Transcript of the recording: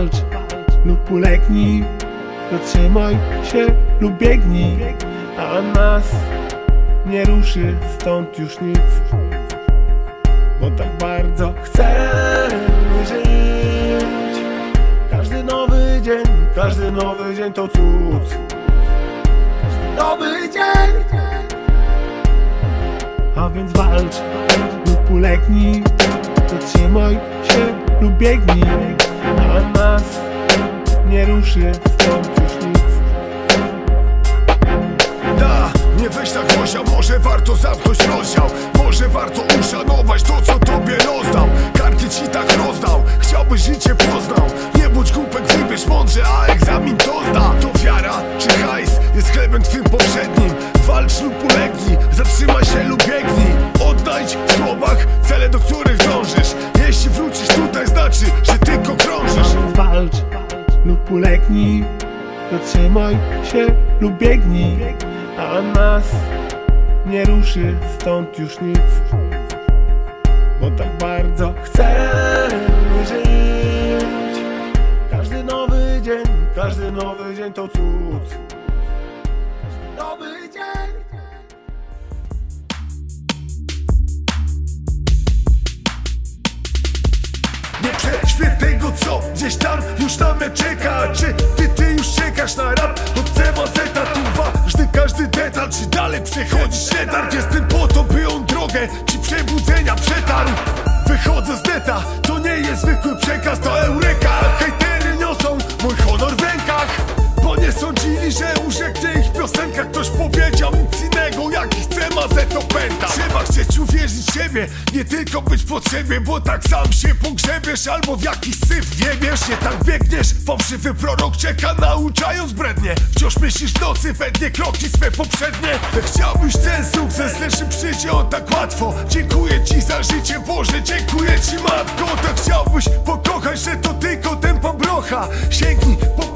walcz lub ulegnij Zatrzymaj się lub biegnij A nas nie ruszy stąd już nic. Bo tak bardzo chcemy żyć. Każdy nowy dzień, każdy nowy dzień to cud. Każdy nowy dzień. A więc walcz lub ulegnij Zatrzymaj się lub biegnij nie ruszy stąd już nic. Da, nie weź tak głośno, może warto zamknąć rozdział. Może warto uszanować to, co tobie rozdał Karty ci tak rozdał, chciałbyś życie poznał. Nie bądź głupek, wybierz mądrze, a egzamin to zda To wiara czy hajs jest chlebem twym poprzednim Walcz lub ulegnij, zatrzymaj się lub biegnij. Odnajdź w słowach cele, do których dążysz ulegnij Zatrzymaj się lub biegnij A nas nie ruszy stąd już nic. Bo tak bardzo chcemy żyć. Każdy nowy dzień, każdy nowy dzień to cud. Każdy nowy prześpię tego co gdzieś tam już na mnie czeka. Czy ty, ty już czekasz na rap? Od mazeta tu ważny każdy detal Czy dalej przechodzisz letarg? Jestem po to by on drogę ci przebudzenia przetarł. Wychodzę z neta, to nie jest zwykły przekaz, to eureka. Hejtery niosą mój honor w rękach Bo nie sądzili, że urzeknie ich piosenka. Ktoś powiedział nic innego, jak siebie, nie tylko być pod siebie Bo tak sam się pogrzebiesz albo w jakiś syf wiebiesz Nie tak biegniesz, fałszywy prorok czeka nauczając brednie. Wciąż myślisz w nocy, wednie kroki swe poprzednie. Chciałbyś ten sukces, lecz nie przyjdzie on tak łatwo. Dziękuję ci za życie Boże, dziękuję ci matko. Tak chciałbyś pokochać, że to tylko tempo brocha. Sięgnij po